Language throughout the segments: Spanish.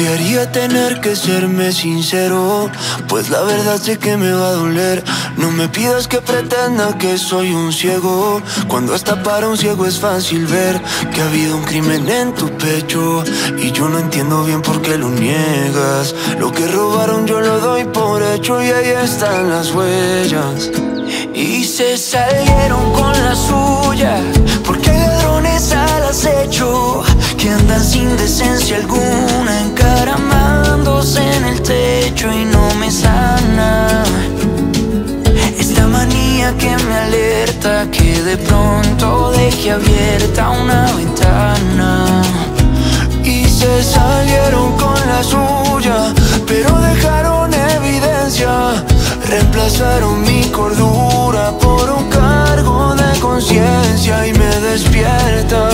Odiaría tener que serme sincero, pues la verdad sé que me va a doler. No me pidas que pretenda que soy un ciego, cuando hasta para un ciego es fácil ver que ha habido un crimen en tu pecho y yo no entiendo bien por qué lo niegas. Lo que robaron yo lo doy por hecho y ahí están las huellas. Y se salieron con la suya, porque hay ladrones al acecho que andan sin decencia alguna, en y no me sana. Esta manía que me alerta que de pronto deje abierta una ventana. Y se salieron con la suya, pero dejaron evidencia. Reemplazaron mi cordura por un cargo de conciencia y me despierta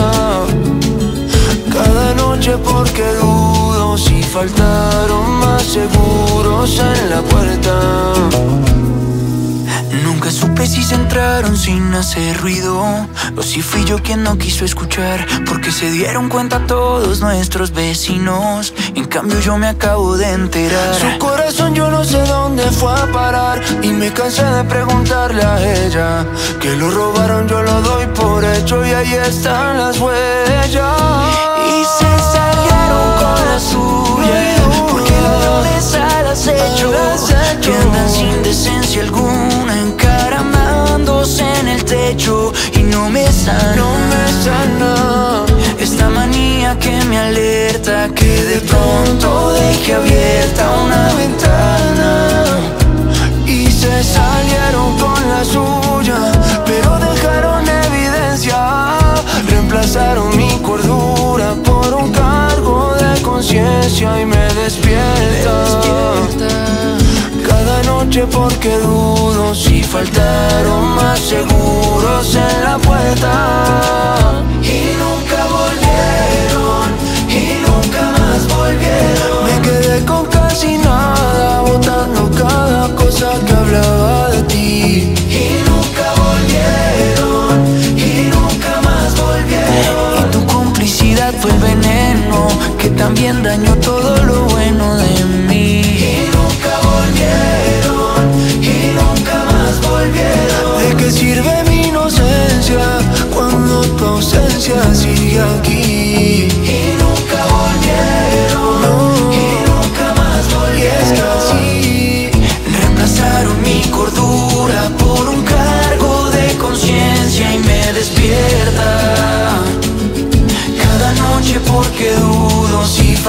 cada noche porque dudo si faltaron más seguros la puerta. Nunca supe si se entraron sin hacer ruido o si fui yo quien no quiso escuchar porque se dieron cuenta todos nuestros vecinos. En cambio yo me acabo de enterar. Su corazón yo no sé dónde fue a parar y me cansé de preguntarle a ella que lo robaron yo lo doy por hecho y ahí están las huellas. Me alerta que de pronto deje abierta una ventana. Y se salieron con la suya, pero dejaron evidencia. Reemplazaron mi cordura por un cargo de conciencia y me despierta. Cada noche porque dudo si faltaron más seguros en la puerta. Y nunca cosa que hablaba de ti. Y nunca volvieron, y nunca más volvieron. Y tu complicidad fue el veneno que también dañó todo lo bueno de mí. Y nunca volvieron, y nunca más volvieron. ¿De qué sirve mi inocencia cuando tu ausencia sigue aquí?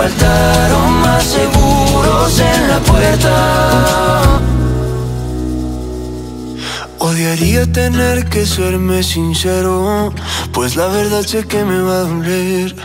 Faltaron más seguros en la puerta. Odiaría tener que serme sincero, pues la verdad sé que me va a doler.